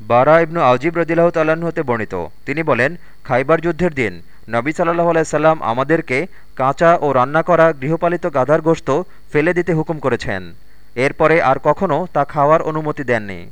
বারা ইবনু আউজিব রদিল্লাহ তাল্লাহ্ন হতে বর্ণিত। তিনি বলেন, খাইবার যুদ্ধের দিন নবী সাল্লাহ আলাইসাল্লাম আমাদেরকে কাঁচা ও রান্না করা গৃহপালিত গাধার গোস্ত ফেলে দিতে হুকুম করেছেন। এরপরে আর কখনও তা খাওয়ার অনুমতি দেননি।